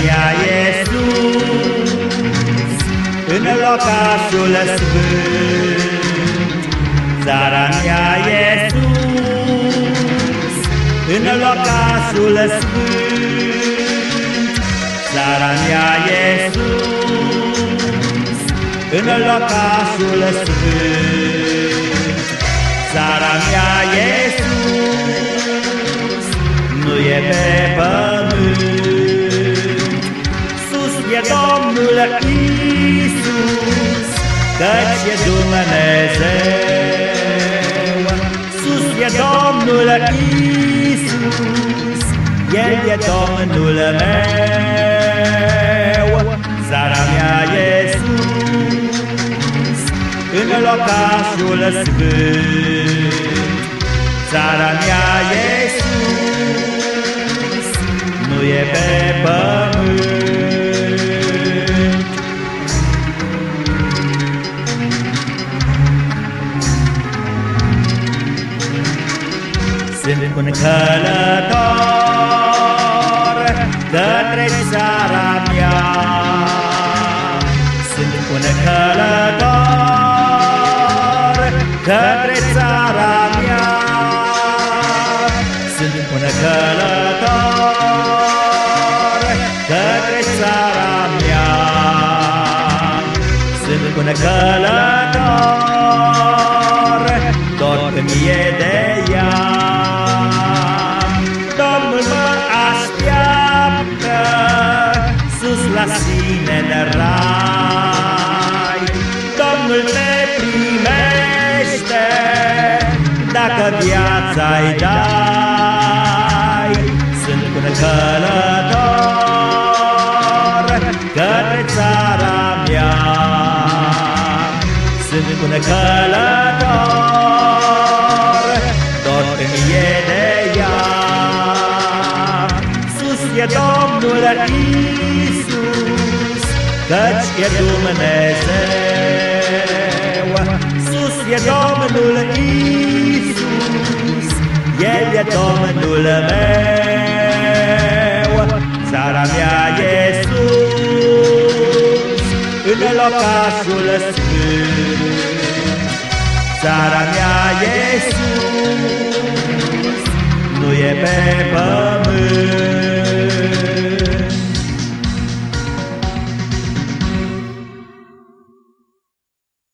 Maria Iisus În locașul sfânt. Țara mea Iisus În locașul sfânt. Țara mea Iisus În locașul sfânt. Țara mea Iisus Nu e pe pământ. Domnul Iisus, căci e Dumnezeu. Sus e Domnul Iisus, El e Domnul meu. Țara mea Iisus, în locașul sfânt. Țara mea Iisus, nu e pe pământ. Sunt un călător către țara mea. Sunt un călător către țara mea. Sunt un călător către țara mea. Sunt un călător, tot îmi e de ea. La sine de rai. Domnul te primește dacă viața-i dai. Sunt un călător către țara mea. Sunt un călător, tot îmi e de ea. Sus e Domnul Iisus, căci e Dumnezeu. Sus e Domnul Iisus, El e Domnul meu. Țara mea Iisus, în locașul sfânt. Țara mea Iisus, nu e pe pământ.